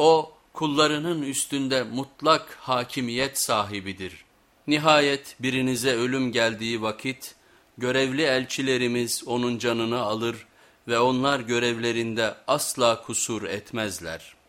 O kullarının üstünde mutlak hakimiyet sahibidir. Nihayet birinize ölüm geldiği vakit görevli elçilerimiz onun canını alır ve onlar görevlerinde asla kusur etmezler.''